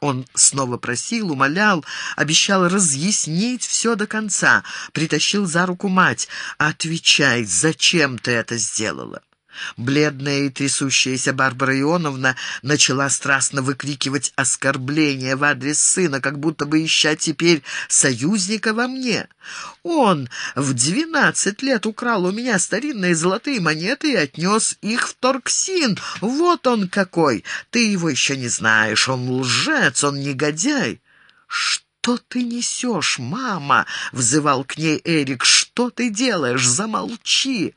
Он снова просил, умолял, обещал разъяснить все до конца, притащил за руку мать. «Отвечай, зачем ты это сделала?» Бледная и трясущаяся Барбара Ионовна начала страстно выкрикивать оскорбления в адрес сына, как будто бы ища теперь союзника во мне. Он в двенадцать лет украл у меня старинные золотые монеты и отнес их в Торксин. Вот он какой! Ты его еще не знаешь. Он лжец, он негодяй. «Что ты несешь, мама?» — взывал к ней Эрик. «Что ты делаешь? Замолчи!»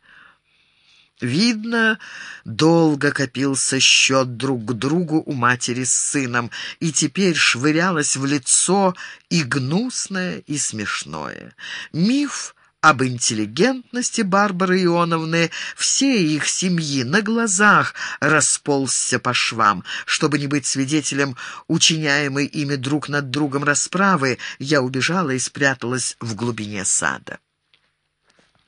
Видно, долго копился счет друг к другу у матери с сыном, и теперь швырялось в лицо и гнусное, и смешное. Миф об интеллигентности Барбары Ионовны всей их семьи на глазах расползся по швам. Чтобы не быть свидетелем учиняемой ими друг над другом расправы, я убежала и спряталась в глубине сада.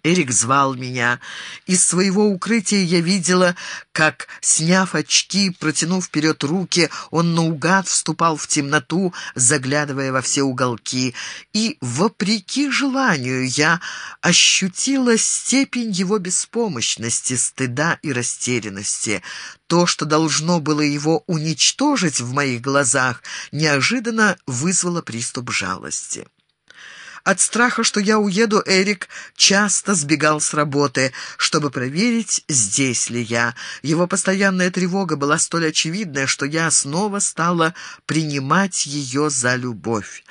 Эрик звал меня. Из своего укрытия я видела, как, сняв очки, протянув вперед руки, он наугад вступал в темноту, заглядывая во все уголки. И, вопреки желанию, я ощутила степень его беспомощности, стыда и растерянности. То, что должно было его уничтожить в моих глазах, неожиданно вызвало приступ жалости. От страха, что я уеду, Эрик часто сбегал с работы, чтобы проверить, здесь ли я. Его постоянная тревога была столь очевидная, что я снова стала принимать ее за любовь.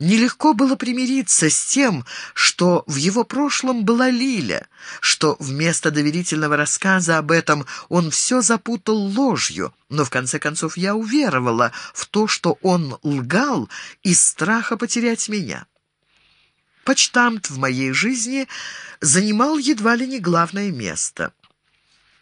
Нелегко было примириться с тем, что в его прошлом была Лиля, что вместо доверительного рассказа об этом он все запутал ложью, но в конце концов я уверовала в то, что он лгал из страха потерять меня. Почтамт в моей жизни занимал едва ли не главное место.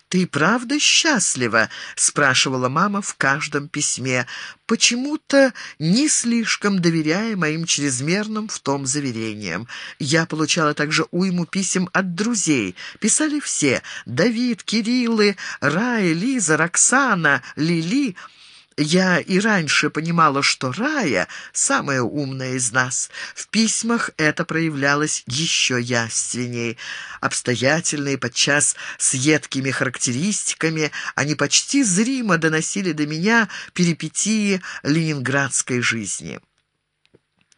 «Ты правда счастлива?» — спрашивала мама в каждом письме, почему-то не слишком доверяя моим чрезмерным в том заверениям. Я получала также уйму писем от друзей. Писали все — Давид, Кириллы, Рая, Лиза, Роксана, Лили — я и раньше понимала, что Рая — самая умная из нас. В письмах это проявлялось еще яственней. Обстоятельные, подчас с едкими характеристиками, они почти зримо доносили до меня перипетии ленинградской жизни.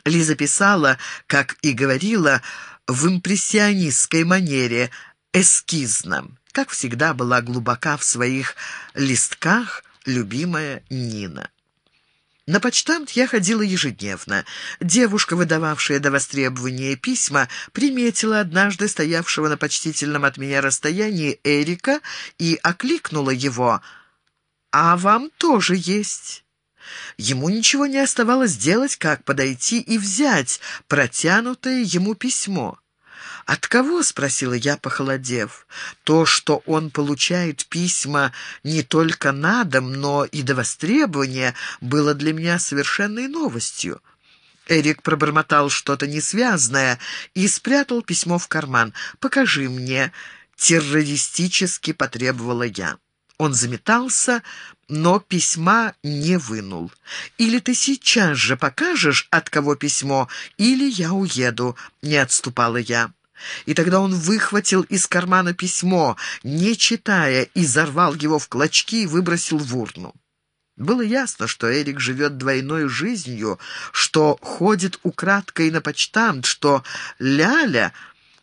Лиза писала, как и говорила, в импрессионистской манере, эскизно. Как всегда была глубока в своих листках, любимая Нина. На почтамт я ходила ежедневно. Девушка, выдававшая до востребования письма, приметила однажды стоявшего на почтительном от меня расстоянии Эрика и окликнула его. «А вам тоже есть». Ему ничего не оставалось делать, как подойти и взять протянутое ему письмо. «От кого?» — спросила я, похолодев. «То, что он получает письма не только на дом, но и до востребования, было для меня совершенной новостью». Эрик пробормотал что-то несвязное и спрятал письмо в карман. «Покажи мне», — террористически потребовала я. Он заметался, но письма не вынул. «Или ты сейчас же покажешь, от кого письмо, или я уеду», — не отступала я. И тогда он выхватил из кармана письмо, не читая, и зарвал его в клочки и выбросил в урну. Было ясно, что Эрик живет двойной жизнью, что ходит украдкой на почтамт, что Ляля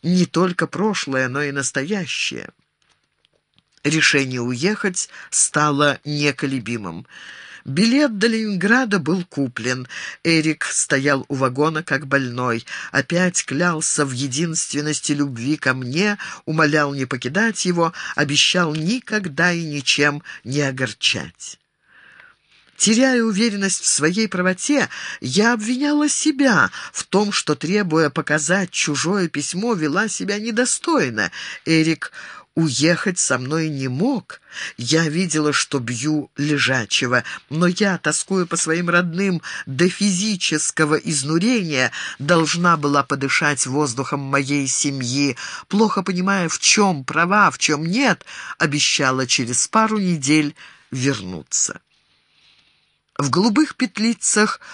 не только прошлое, но и настоящее. Решение уехать стало неколебимым. Билет до Ленинграда был куплен. Эрик стоял у вагона как больной. Опять клялся в единственности любви ко мне, умолял не покидать его, обещал никогда и ничем не огорчать. Теряя уверенность в своей правоте, я обвиняла себя в том, что, требуя показать чужое письмо, вела себя недостойно. Эрик уехать со мной не мог. Я видела, что бью лежачего, но я, тоскуя по своим родным до физического изнурения, должна была подышать воздухом моей семьи, плохо понимая, в чем права, в чем нет, обещала через пару недель вернуться. В голубых петлицах